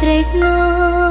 tresno